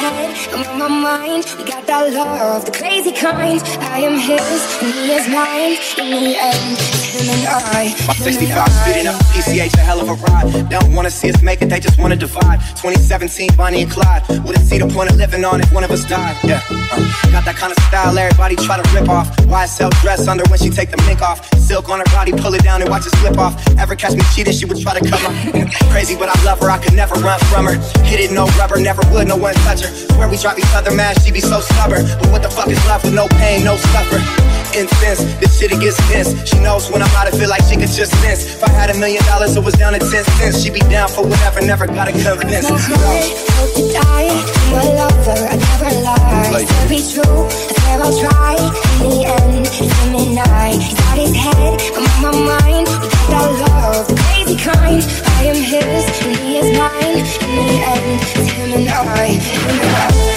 head, I'm on my 17, Bonnie and Clyde. Wouldn't see the point of living on if one of us died. Yeah, uh, got that kind of style everybody try to rip off. YSL dress under when she take the mink off. Silk on her body, pull it down and watch it slip off. Ever catch me cheating, she would try to cover. Crazy, but I love her, I could never run from her. Hit it, no rubber, never would, no one touch her. Swear we drop each other mad, she be so stubborn. But what the fuck is love with no pain, no suffer? Intense, this shit it gets tense. She knows when I'm out, I feel like she could just sense. If I had a million dollars, it was down to 10 cents. She'd be down for whatever, never gotta convince. My heart, hope to die. I'm a lover, I never lie. Like, to be true, I swear I'll try. In the end, it's him and I. He's got his head, I'm on my mind. We got that love, the crazy kind. I am his, and he is mine. In the end, it's him and I. Him and I.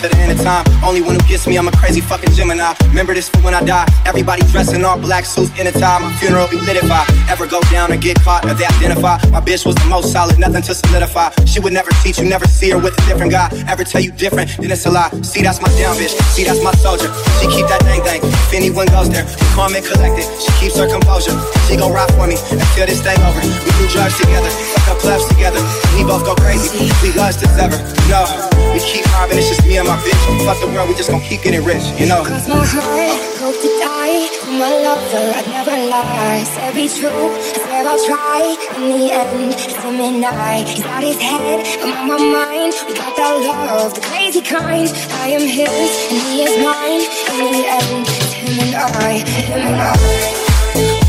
to the end of time. Only one who gets me, I'm a crazy fucking Gemini. Remember this for when I die. Everybody dressed in all black suits in a tie. My funeral be lit if I ever go down or get caught or they identify. My bitch was the most solid, nothing to solidify. She would never teach you, never see her with a different guy. Ever tell you different, then it's a lie. See, that's my down bitch. See, that's my soldier. She keep that thing thing. If anyone goes there, we calm and collected. She keeps her composure. She gon' ride for me until this thing over. We do drugs together, fuck up clubs together. We both go crazy. We lust as ever. No, we keep mobbing. It's just me and my bitch. Fuck the world, we just gon' keep getting rich, you know. Cause my heart, hope to die. I'm a lover, I never lie. Said be true, I swear I'll try. In the end, it's the midnight. He's got his head, I'm on my mind. We got that love, the crazy kind. I am his, and he is mine. In the end, it's him and I, him and I.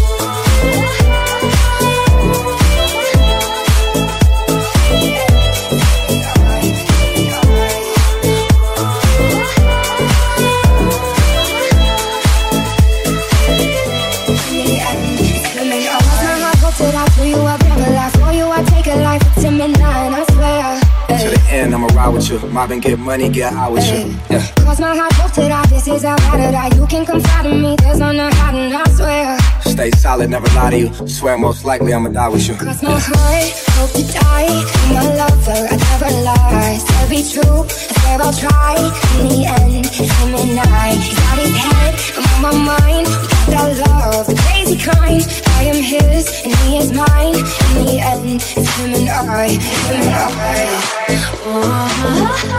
with you. Mobbing, get money, get high with you. Yeah. Cross my heart, hope that I, this is how bad it. You can confide in me, there's no hiding, I swear. Stay solid, never lie to you. Swear most likely I'ma die with you. Cross my heart, hope to die. You're my lover, I never lie. Still be true, I swear I'll try. In the end, it's him and I. He's got his head, I'm on my mind. We got that love, the crazy kind. I am his, and he is mine. In the end, it's him and I, him and I. In the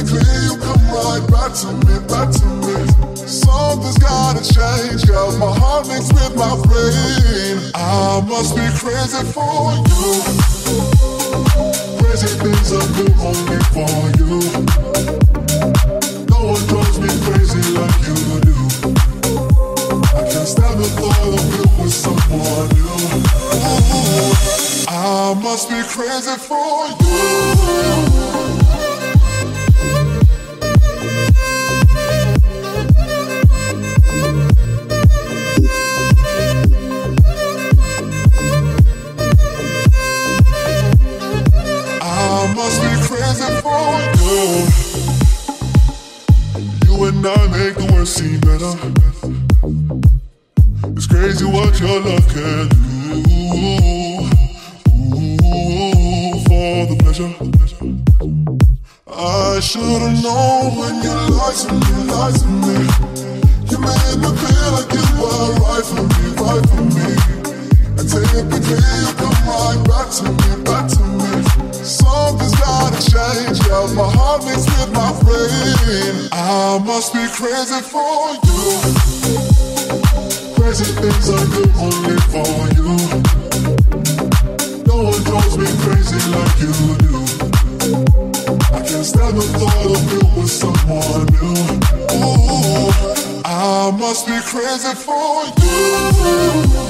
Typically you come right back to me, back to me. Something's gotta change, girl. My heart mixed with my brain. I must be crazy for you. Crazy things I do only for you. No one drives me crazy like you do. I can't stand the thought of you with someone new. I must be crazy for you. Seem better. It's crazy what your love can do. For the pleasure. I should've known when you lied to me, lied to me. You made me feel like you were right for me, right for me. And typically you come right back to me, back to me. Something's gotta change, yeah. My heart beats with my brain. I must be crazy for you. Crazy things I do only for you. No one drives me crazy like you do. I can't stand the thought of you with someone new. Ooh, I must be crazy for you.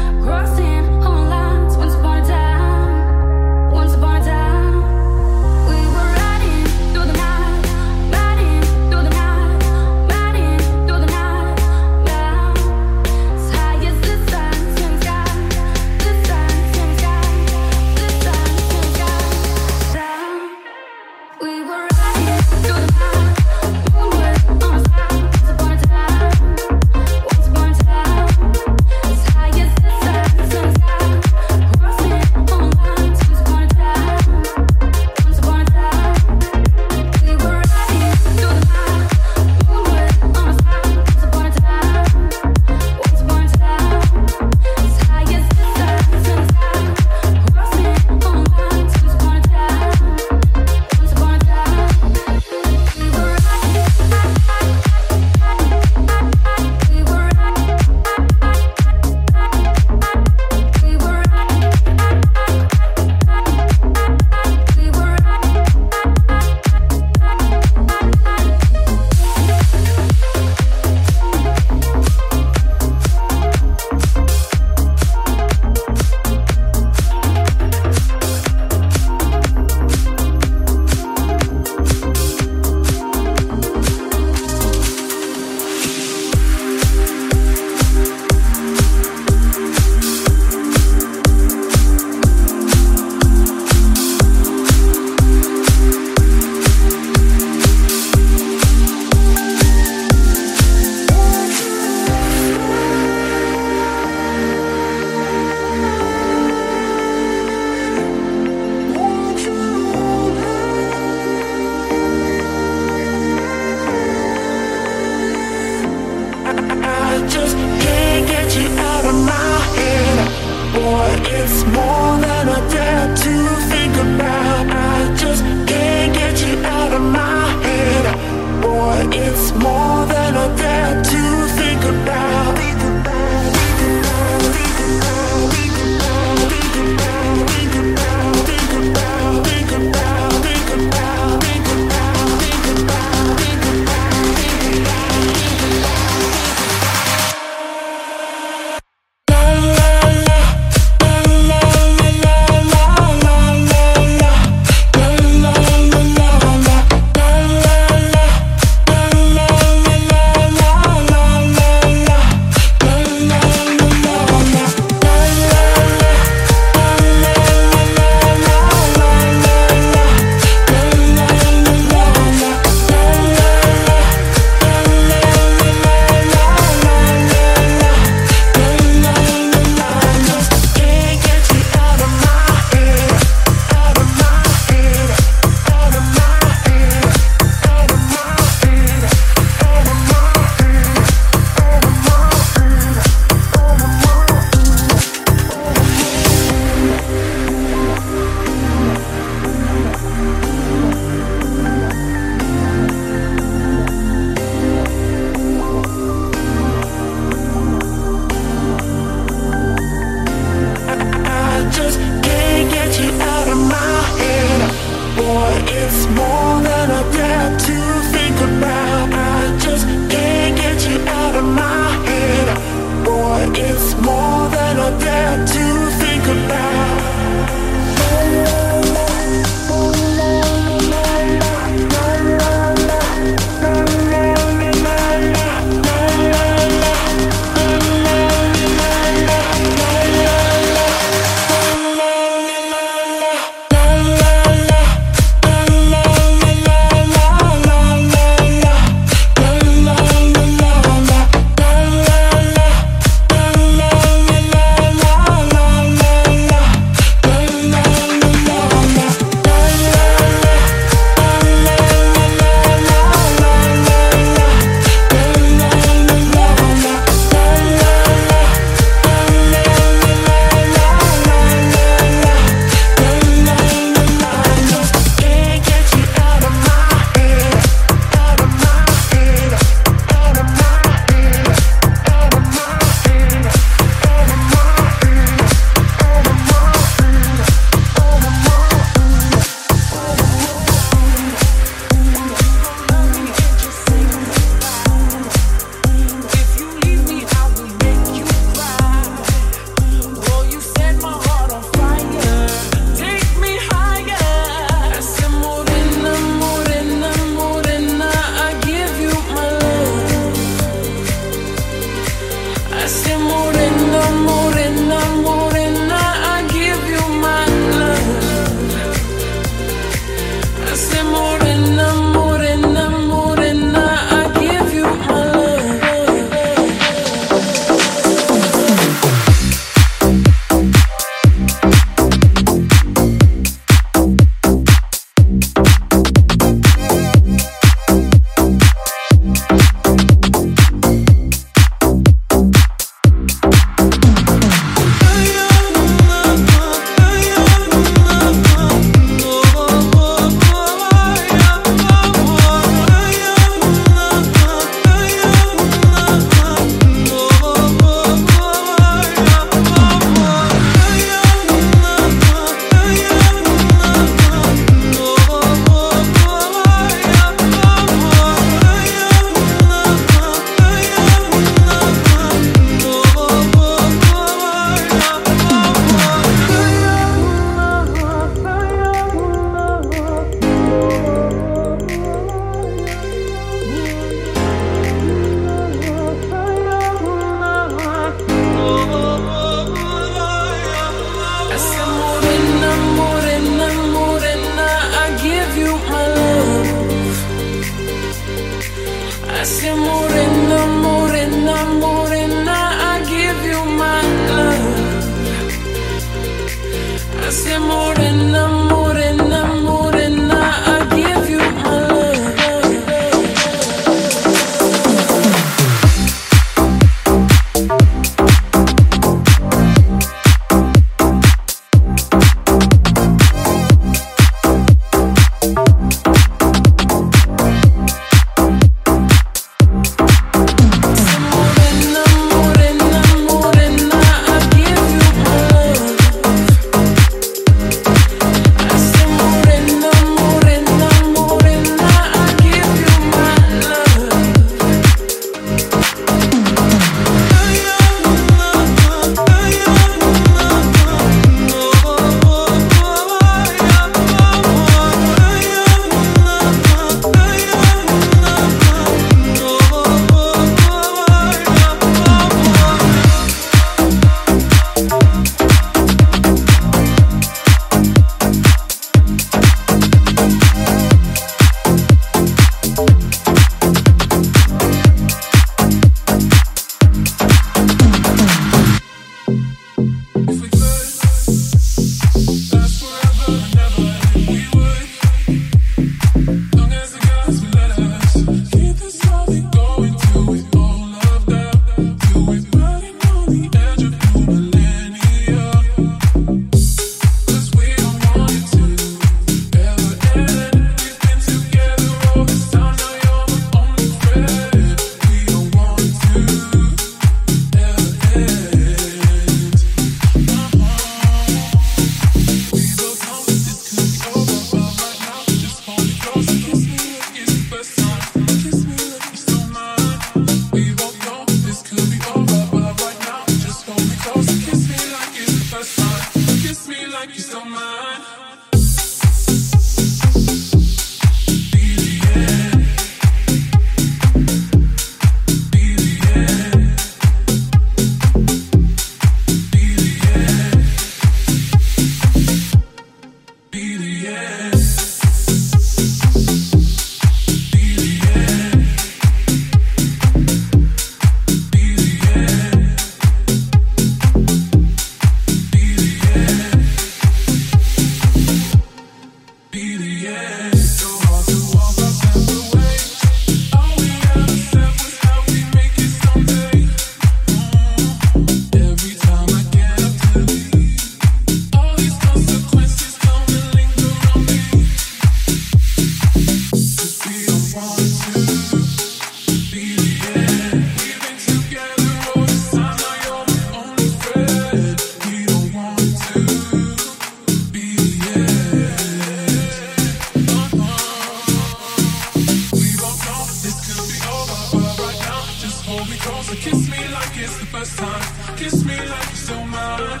Kiss me like it's the first time. Kiss me like you're so mine.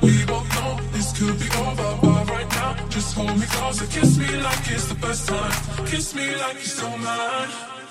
We both know this could be over, but right now, just hold me closer. Kiss me like it's the first time. Kiss me like you're so mine.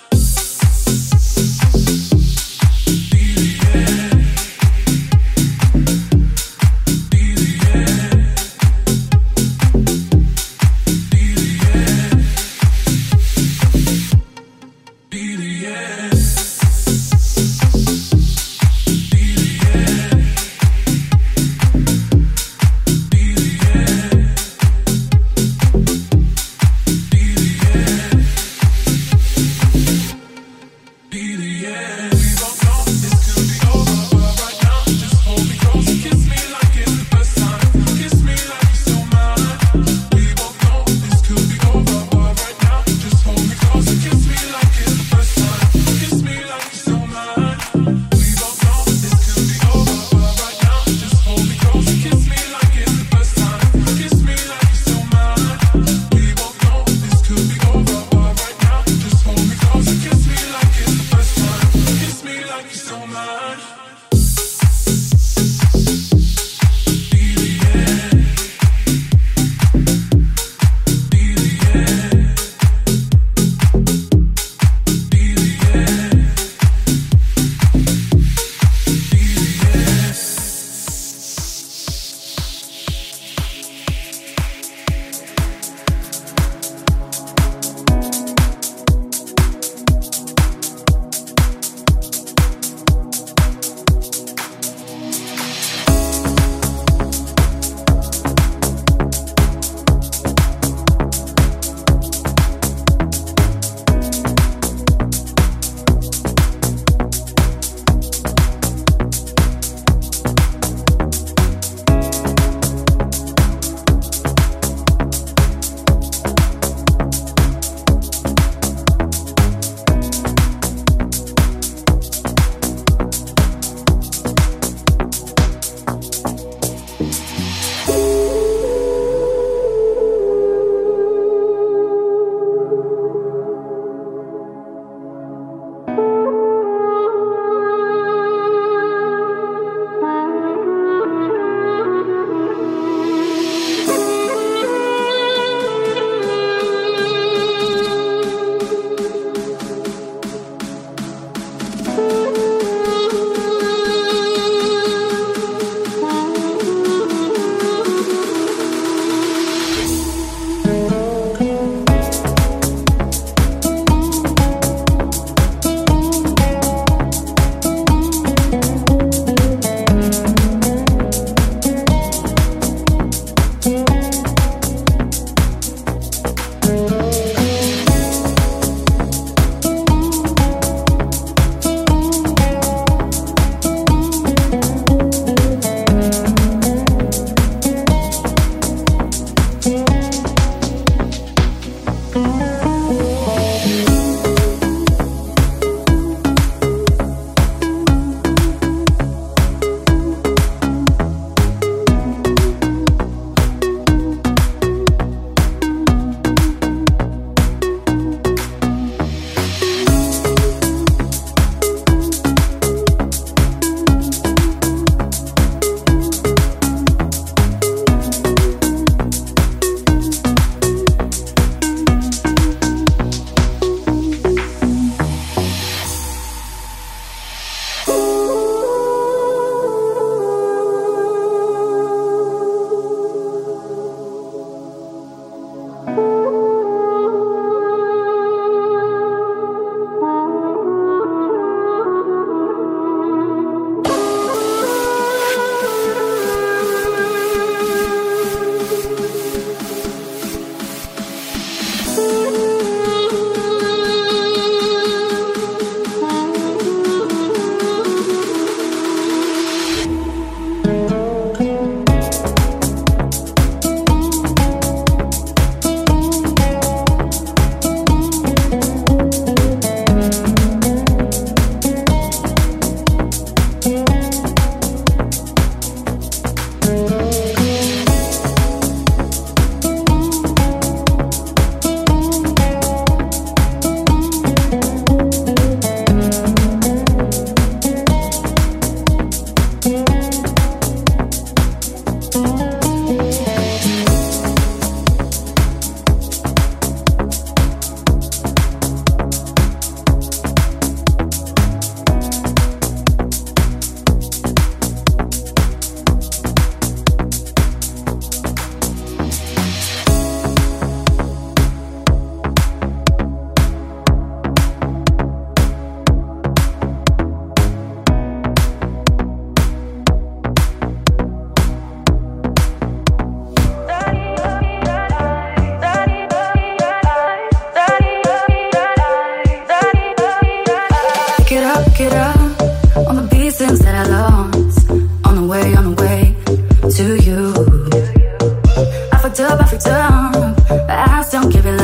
Driven